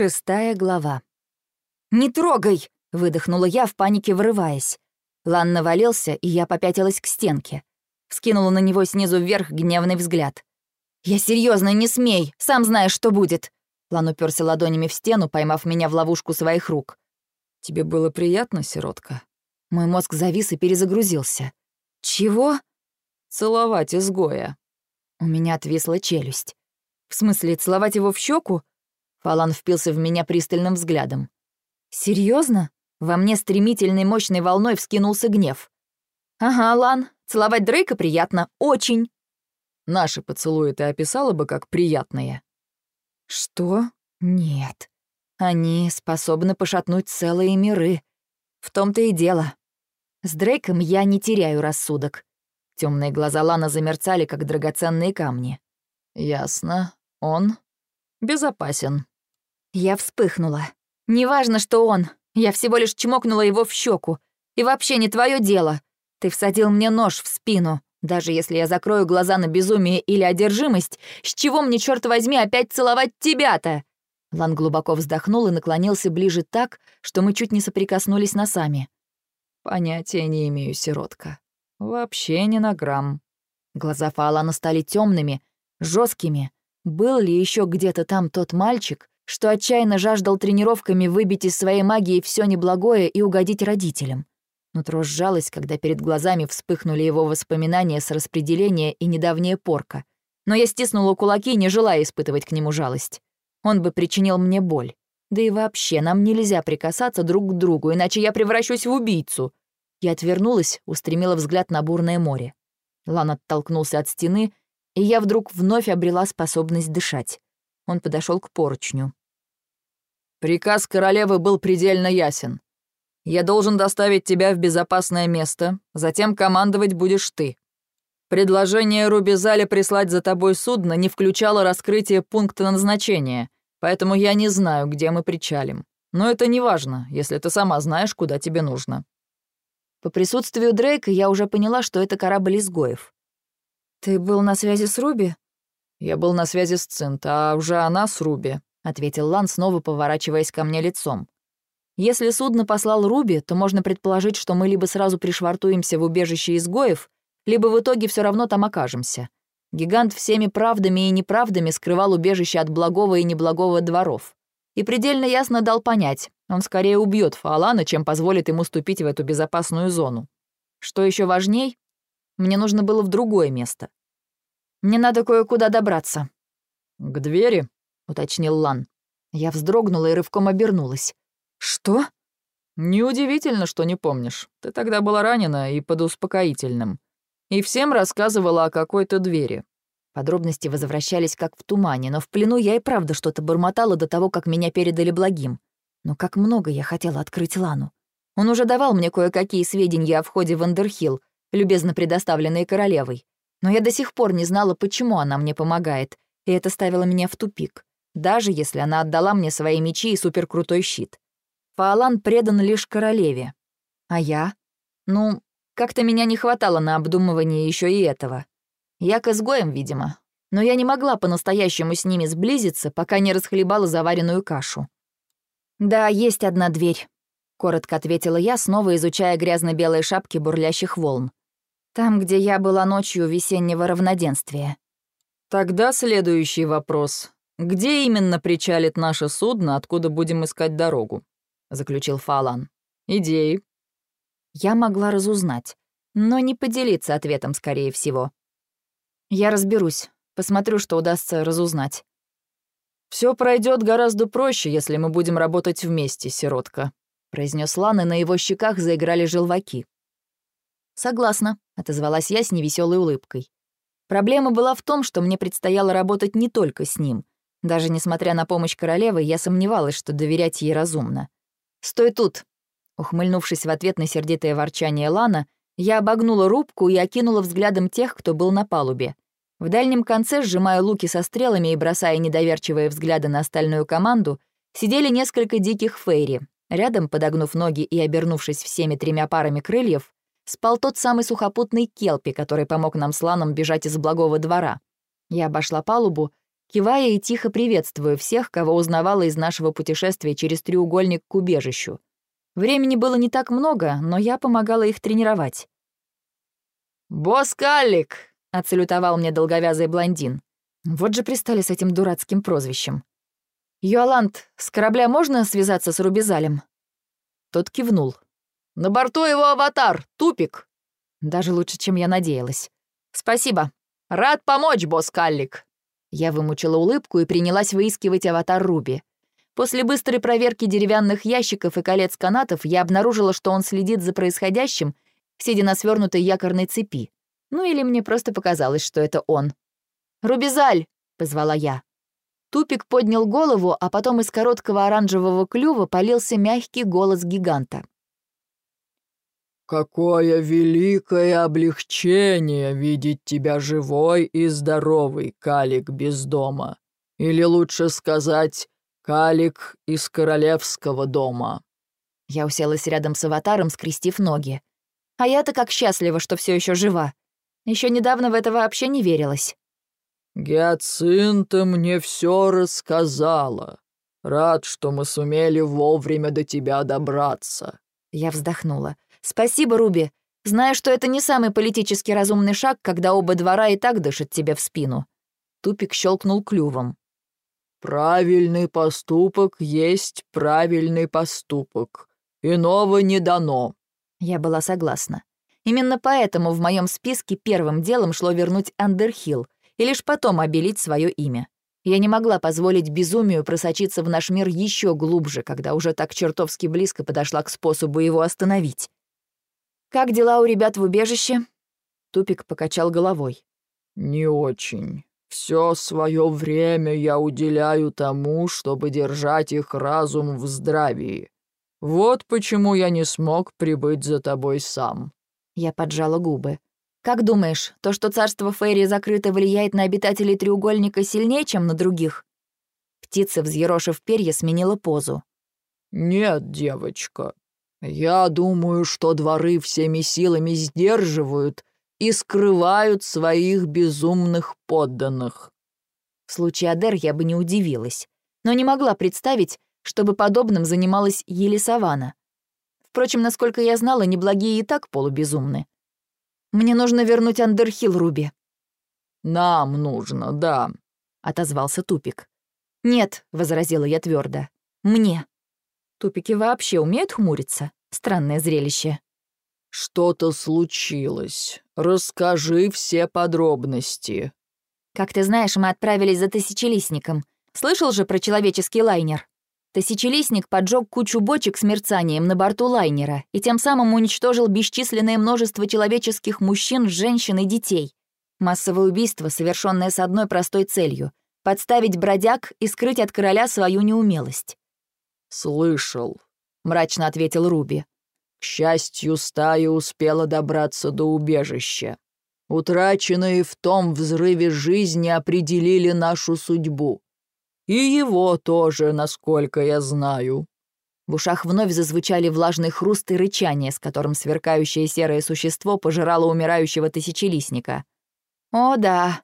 Шестая глава. «Не трогай!» — выдохнула я, в панике вырываясь. Лан навалился, и я попятилась к стенке. Вскинула на него снизу вверх гневный взгляд. «Я серьезно, не смей! Сам знаешь, что будет!» Лан уперся ладонями в стену, поймав меня в ловушку своих рук. «Тебе было приятно, сиротка?» Мой мозг завис и перезагрузился. «Чего?» «Целовать изгоя». У меня отвисла челюсть. «В смысле, целовать его в щеку? Фалан впился в меня пристальным взглядом. Серьезно? Во мне стремительной мощной волной вскинулся гнев. «Ага, Лан, целовать Дрейка приятно, очень!» «Наши поцелуи ты описала бы как приятные?» «Что? Нет. Они способны пошатнуть целые миры. В том-то и дело. С Дрейком я не теряю рассудок». Темные глаза Лана замерцали, как драгоценные камни. «Ясно. Он безопасен». Я вспыхнула. «Неважно, что он. Я всего лишь чмокнула его в щеку. И вообще не твое дело. Ты всадил мне нож в спину. Даже если я закрою глаза на безумие или одержимость, с чего мне, черт возьми, опять целовать тебя-то?» Лан глубоко вздохнул и наклонился ближе так, что мы чуть не соприкоснулись носами. «Понятия не имею, сиротка. Вообще не на грамм». Глаза Фаолана стали темными, жесткими. Был ли еще где-то там тот мальчик, что отчаянно жаждал тренировками выбить из своей магии все неблагое и угодить родителям? Нутро сжалось, когда перед глазами вспыхнули его воспоминания с распределения и недавняя порка. Но я стиснула кулаки, не желая испытывать к нему жалость. Он бы причинил мне боль. Да и вообще, нам нельзя прикасаться друг к другу, иначе я превращусь в убийцу. Я отвернулась, устремила взгляд на бурное море. Лан оттолкнулся от стены, и я вдруг вновь обрела способность дышать. Он подошел к поручню. «Приказ королевы был предельно ясен. Я должен доставить тебя в безопасное место, затем командовать будешь ты. Предложение Рубизали прислать за тобой судно не включало раскрытие пункта назначения, поэтому я не знаю, где мы причалим. Но это не важно, если ты сама знаешь, куда тебе нужно». По присутствию Дрейка я уже поняла, что это корабль изгоев. «Ты был на связи с Руби?» «Я был на связи с Цинт, а уже она с Руби», — ответил Лан, снова поворачиваясь ко мне лицом. «Если судно послал Руби, то можно предположить, что мы либо сразу пришвартуемся в убежище изгоев, либо в итоге все равно там окажемся. Гигант всеми правдами и неправдами скрывал убежище от благого и неблагого дворов. И предельно ясно дал понять, он скорее убьет Фаолана, чем позволит ему ступить в эту безопасную зону. Что еще важней, мне нужно было в другое место. Мне надо кое-куда добраться». «К двери?» — уточнил Лан. Я вздрогнула и рывком обернулась. «Что?» «Неудивительно, что не помнишь. Ты тогда была ранена и под успокоительным. И всем рассказывала о какой-то двери». Подробности возвращались как в тумане, но в плену я и правда что-то бормотала до того, как меня передали благим. Но как много я хотела открыть Лану. Он уже давал мне кое-какие сведения о входе в Андерхилл, любезно предоставленные королевой. Но я до сих пор не знала, почему она мне помогает, и это ставило меня в тупик, даже если она отдала мне свои мечи и суперкрутой щит. Фаолан предан лишь королеве. А я? Ну, как-то меня не хватало на обдумывание еще и этого. Я к изгоям, видимо. Но я не могла по-настоящему с ними сблизиться, пока не расхлебала заваренную кашу. «Да, есть одна дверь», — коротко ответила я, снова изучая грязно-белые шапки бурлящих волн. Там, где я была ночью весеннего равноденствия. Тогда следующий вопрос. Где именно причалит наше судно, откуда будем искать дорогу? Заключил Фалан. Идеи. Я могла разузнать, но не поделиться ответом, скорее всего. Я разберусь, посмотрю, что удастся разузнать. Все пройдет гораздо проще, если мы будем работать вместе, сиротка», — произнес Лан, и на его щеках заиграли желваки. «Согласна», — отозвалась я с невеселой улыбкой. Проблема была в том, что мне предстояло работать не только с ним. Даже несмотря на помощь королевы, я сомневалась, что доверять ей разумно. «Стой тут!» Ухмыльнувшись в ответ на сердитое ворчание Лана, я обогнула рубку и окинула взглядом тех, кто был на палубе. В дальнем конце, сжимая луки со стрелами и бросая недоверчивые взгляды на остальную команду, сидели несколько диких фейри. Рядом, подогнув ноги и обернувшись всеми тремя парами крыльев, спал тот самый сухопутный Келпи, который помог нам с Ланом бежать из благого двора. Я обошла палубу кивая и тихо приветствуя всех, кого узнавала из нашего путешествия через треугольник к убежищу. Времени было не так много, но я помогала их тренировать. «Босс Каллик!» — отсалютовал мне долговязый блондин. Вот же пристали с этим дурацким прозвищем. «Йоланд, с корабля можно связаться с Рубизалем?» Тот кивнул. «На борту его аватар, тупик!» Даже лучше, чем я надеялась. «Спасибо. Рад помочь, босс Каллик!» Я вымучила улыбку и принялась выискивать аватар Руби. После быстрой проверки деревянных ящиков и колец канатов я обнаружила, что он следит за происходящим, сидя на свернутой якорной цепи. Ну или мне просто показалось, что это он. «Рубизаль!» — позвала я. Тупик поднял голову, а потом из короткого оранжевого клюва полился мягкий голос гиганта. «Какое великое облегчение видеть тебя живой и здоровый, Калик без дома. Или лучше сказать, Калик из королевского дома». Я уселась рядом с аватаром, скрестив ноги. А я-то как счастлива, что все еще жива. Еще недавно в это вообще не верилось. «Гиацинта мне все рассказала. Рад, что мы сумели вовремя до тебя добраться». Я вздохнула. «Спасибо, Руби. Знаю, что это не самый политически разумный шаг, когда оба двора и так дышат тебе в спину». Тупик щелкнул клювом. «Правильный поступок есть правильный поступок. Иного не дано». Я была согласна. Именно поэтому в моем списке первым делом шло вернуть Андерхилл и лишь потом обелить свое имя. Я не могла позволить безумию просочиться в наш мир еще глубже, когда уже так чертовски близко подошла к способу его остановить. «Как дела у ребят в убежище?» Тупик покачал головой. «Не очень. Все свое время я уделяю тому, чтобы держать их разум в здравии. Вот почему я не смог прибыть за тобой сам». Я поджала губы. «Как думаешь, то, что царство Фейри закрыто, влияет на обитателей треугольника сильнее, чем на других?» Птица, взъерошив перья, сменила позу. «Нет, девочка, я думаю, что дворы всеми силами сдерживают и скрывают своих безумных подданных». В случае Адер я бы не удивилась, но не могла представить, чтобы подобным занималась Елисавана. Впрочем, насколько я знала, неблагие и так полубезумны. «Мне нужно вернуть Андерхилл, Руби». «Нам нужно, да», — отозвался Тупик. «Нет», — возразила я твердо. «Мне». Тупики вообще умеют хмуриться? Странное зрелище. «Что-то случилось. Расскажи все подробности». «Как ты знаешь, мы отправились за тысячелистником. Слышал же про человеческий лайнер?» Тысячелистник поджег кучу бочек с мерцанием на борту лайнера и тем самым уничтожил бесчисленное множество человеческих мужчин, женщин и детей. Массовое убийство, совершенное с одной простой целью — подставить бродяг и скрыть от короля свою неумелость. «Слышал», — мрачно ответил Руби. «К счастью, стая успела добраться до убежища. Утраченные в том взрыве жизни определили нашу судьбу. И его тоже, насколько я знаю». В ушах вновь зазвучали влажный хруст и рычание, с которым сверкающее серое существо пожирало умирающего тысячелистника. «О, да».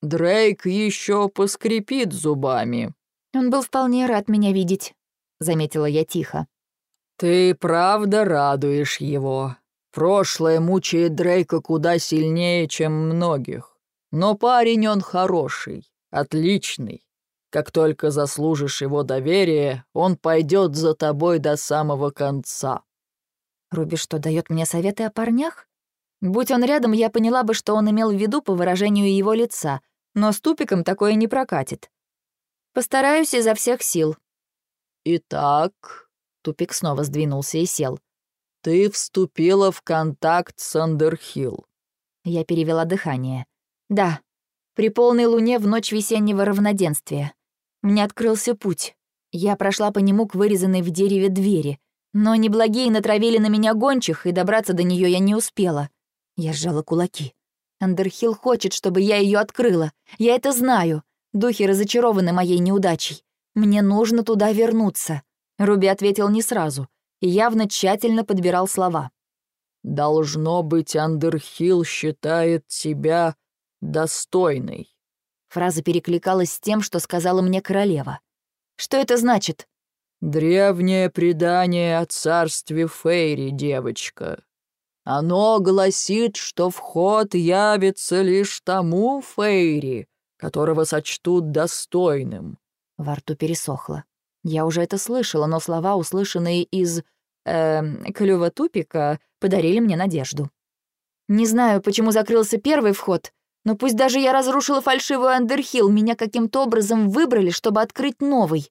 «Дрейк еще поскрипит зубами». «Он был вполне рад меня видеть», — заметила я тихо. «Ты правда радуешь его. Прошлое мучает Дрейка куда сильнее, чем многих. Но парень он хороший, отличный. Как только заслужишь его доверие, он пойдет за тобой до самого конца». Руби что, дает мне советы о парнях? Будь он рядом, я поняла бы, что он имел в виду по выражению его лица, но с тупиком такое не прокатит. Постараюсь изо всех сил. «Итак...» — тупик снова сдвинулся и сел. «Ты вступила в контакт с Андерхилл». Я перевела дыхание. «Да, при полной луне в ночь весеннего равноденствия. Мне открылся путь. Я прошла по нему к вырезанной в дереве двери. Но неблагие натравили на меня гончих, и добраться до нее я не успела. Я сжала кулаки. Андерхилл хочет, чтобы я ее открыла. Я это знаю. Духи разочарованы моей неудачей. Мне нужно туда вернуться. Руби ответил не сразу и явно тщательно подбирал слова. «Должно быть, Андерхилл считает тебя достойной. Фраза перекликалась с тем, что сказала мне королева. «Что это значит?» «Древнее предание о царстве Фейри, девочка. Оно гласит, что вход явится лишь тому Фейри, которого сочтут достойным». Во рту пересохло. Я уже это слышала, но слова, услышанные из... Э, клюва тупика, подарили мне надежду. Не знаю, почему закрылся первый вход, но пусть даже я разрушила фальшивую Андерхилл, меня каким-то образом выбрали, чтобы открыть новый.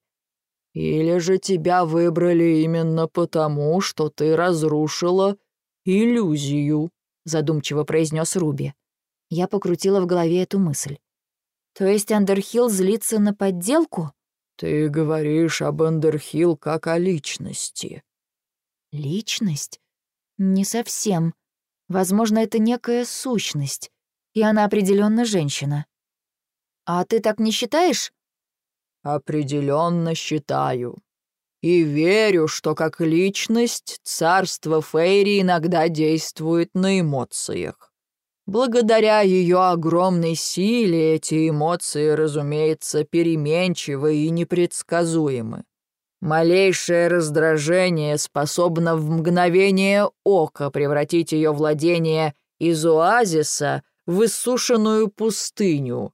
Или же тебя выбрали именно потому, что ты разрушила иллюзию, задумчиво произнес Руби. Я покрутила в голове эту мысль. То есть Андерхилл злится на подделку? Ты говоришь об Андерхилл как о личности. Личность? Не совсем. Возможно, это некая сущность, и она определенно женщина. А ты так не считаешь? Определенно считаю. И верю, что как личность царство Фейри иногда действует на эмоциях. Благодаря ее огромной силе эти эмоции, разумеется, переменчивы и непредсказуемы. Малейшее раздражение способно в мгновение ока превратить ее владение из оазиса в иссушенную пустыню.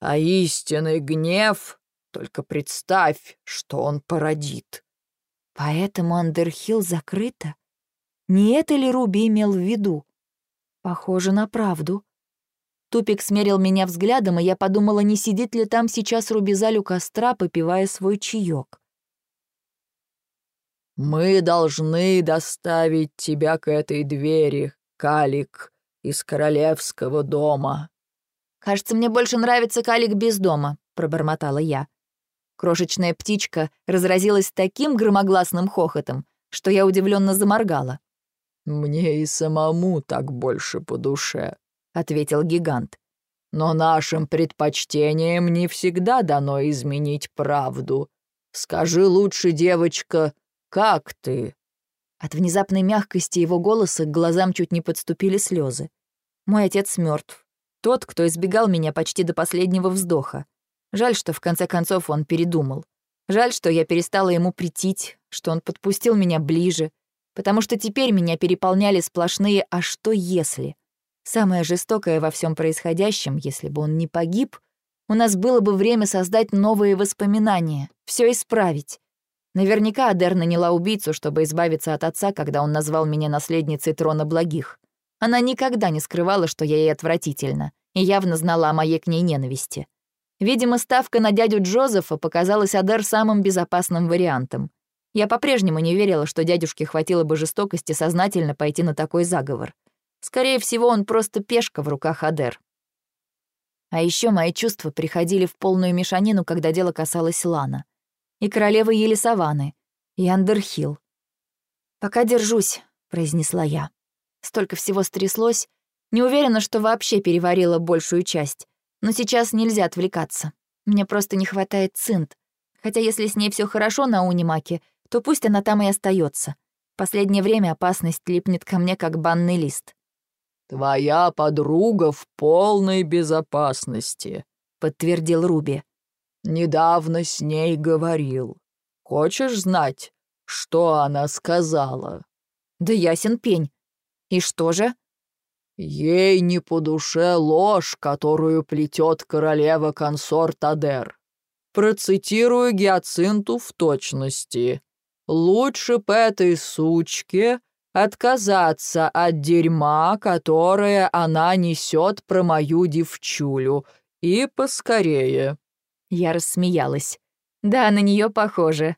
А истинный гнев, только представь, что он породит. Поэтому Андерхилл закрыта? Не это ли Руби имел в виду? Похоже на правду. Тупик смерил меня взглядом, и я подумала, не сидит ли там сейчас Рубизаль у костра, попивая свой чаек. «Мы должны доставить тебя к этой двери, Калик, из королевского дома». «Кажется, мне больше нравится Калик без дома», — пробормотала я. Крошечная птичка разразилась таким громогласным хохотом, что я удивленно заморгала. «Мне и самому так больше по душе», — ответил гигант. «Но нашим предпочтениям не всегда дано изменить правду. Скажи лучше, девочка, как ты?» От внезапной мягкости его голоса к глазам чуть не подступили слезы. Мой отец мертв. Тот, кто избегал меня почти до последнего вздоха. Жаль, что в конце концов он передумал. Жаль, что я перестала ему претить, что он подпустил меня ближе, потому что теперь меня переполняли сплошные «а что если?». Самое жестокое во всем происходящем, если бы он не погиб, у нас было бы время создать новые воспоминания, все исправить. Наверняка Адер наняла убийцу, чтобы избавиться от отца, когда он назвал меня наследницей трона благих. Она никогда не скрывала, что я ей отвратительна, и явно знала о моей к ней ненависти. Видимо, ставка на дядю Джозефа показалась Адер самым безопасным вариантом. Я по-прежнему не верила, что дядюшке хватило бы жестокости сознательно пойти на такой заговор. Скорее всего, он просто пешка в руках Адер. А еще мои чувства приходили в полную мешанину, когда дело касалось Лана и королевы Елисаваны, и Андерхилл. «Пока держусь», — произнесла я. Столько всего стряслось. Не уверена, что вообще переварила большую часть. Но сейчас нельзя отвлекаться. Мне просто не хватает цинт. Хотя если с ней все хорошо на Унимаке, то пусть она там и остается. Последнее время опасность липнет ко мне, как банный лист. «Твоя подруга в полной безопасности», — подтвердил Руби. Недавно с ней говорил. Хочешь знать, что она сказала?» «Да ясен пень. И что же?» «Ей не по душе ложь, которую плетет королева-консорт Адер. Процитирую Гиацинту в точности. Лучше б этой сучке отказаться от дерьма, которое она несет про мою девчулю, и поскорее». Я рассмеялась. Да, на нее похоже.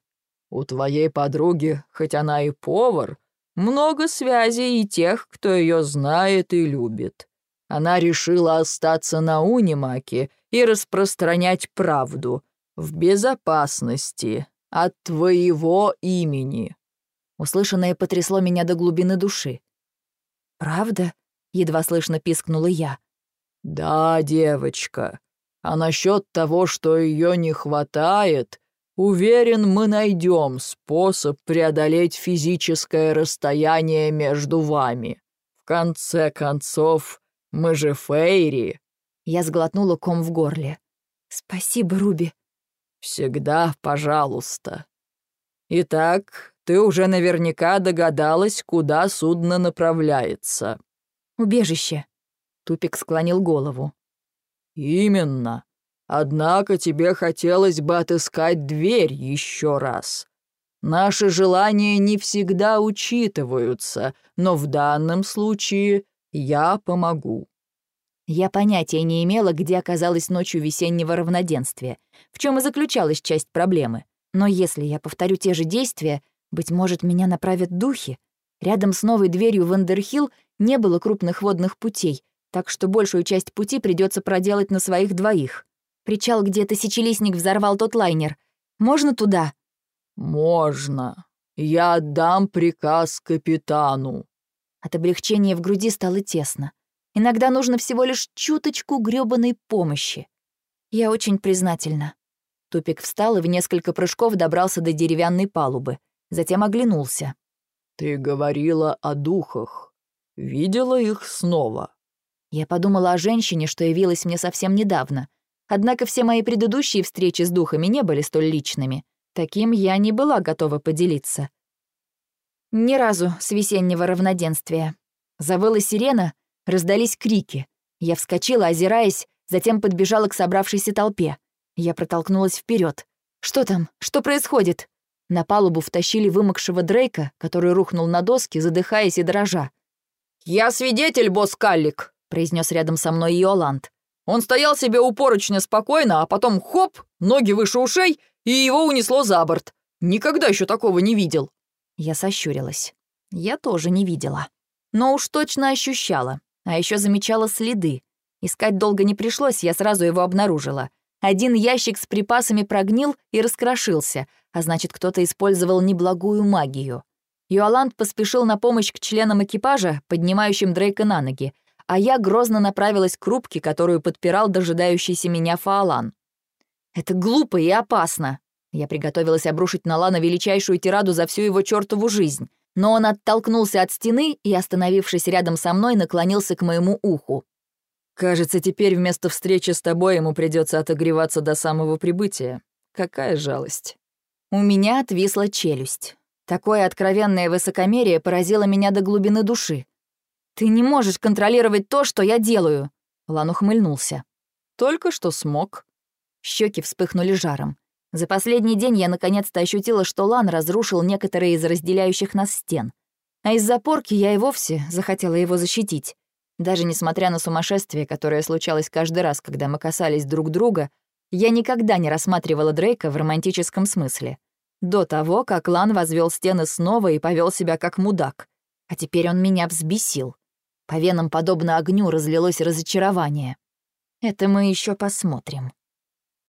У твоей подруги, хоть она и повар, много связей и тех, кто ее знает и любит. Она решила остаться на Унимаке и распространять правду в безопасности от твоего имени. Услышанное потрясло меня до глубины души. «Правда?» — едва слышно пискнула я. «Да, девочка. А насчет того, что ее не хватает, уверен, мы найдем способ преодолеть физическое расстояние между вами. В конце концов, мы же Фейри». Я сглотнула ком в горле. «Спасибо, Руби». «Всегда пожалуйста. Итак, ты уже наверняка догадалась, куда судно направляется». «Убежище». Тупик склонил голову. «Именно. Однако тебе хотелось бы отыскать дверь еще раз. Наши желания не всегда учитываются, но в данном случае я помогу». Я понятия не имела, где оказалась ночью весеннего равноденствия, в чем и заключалась часть проблемы. Но если я повторю те же действия, быть может, меня направят духи. Рядом с новой дверью в Эндерхилл не было крупных водных путей, так что большую часть пути придется проделать на своих двоих. Причал, где тысячелистник взорвал тот лайнер. Можно туда? «Можно. Я отдам приказ капитану». От облегчения в груди стало тесно. Иногда нужно всего лишь чуточку грёбаной помощи. Я очень признательна. Тупик встал и в несколько прыжков добрался до деревянной палубы. Затем оглянулся. «Ты говорила о духах. Видела их снова?» Я подумала о женщине, что явилась мне совсем недавно. Однако все мои предыдущие встречи с духами не были столь личными. Таким я не была готова поделиться. Ни разу с весеннего равноденствия. Завыла сирена, Раздались крики. Я вскочила, озираясь, затем подбежала к собравшейся толпе. Я протолкнулась вперед. «Что там? Что происходит?» На палубу втащили вымокшего Дрейка, который рухнул на доски, задыхаясь и дрожа. «Я свидетель, босс Каллик», — произнес рядом со мной Йоланд. «Он стоял себе упорочно спокойно, а потом хоп, ноги выше ушей, и его унесло за борт. Никогда еще такого не видел». Я сощурилась. Я тоже не видела. Но уж точно ощущала. А еще замечала следы. Искать долго не пришлось, я сразу его обнаружила. Один ящик с припасами прогнил и раскрошился, а значит, кто-то использовал неблагую магию. Юаланд поспешил на помощь к членам экипажа, поднимающим Дрейка на ноги, а я грозно направилась к рубке, которую подпирал дожидающийся меня Фаолан. «Это глупо и опасно!» Я приготовилась обрушить на Лана величайшую тираду за всю его чертову жизнь но он оттолкнулся от стены и, остановившись рядом со мной, наклонился к моему уху. «Кажется, теперь вместо встречи с тобой ему придется отогреваться до самого прибытия. Какая жалость». У меня отвисла челюсть. Такое откровенное высокомерие поразило меня до глубины души. «Ты не можешь контролировать то, что я делаю!» Лан ухмыльнулся. «Только что смог». Щеки вспыхнули жаром. За последний день я наконец-то ощутила, что Лан разрушил некоторые из разделяющих нас стен. А из-за порки я и вовсе захотела его защитить. Даже несмотря на сумасшествие, которое случалось каждый раз, когда мы касались друг друга, я никогда не рассматривала Дрейка в романтическом смысле. До того, как Лан возвел стены снова и повел себя как мудак. А теперь он меня взбесил. По венам, подобно огню, разлилось разочарование. Это мы еще посмотрим.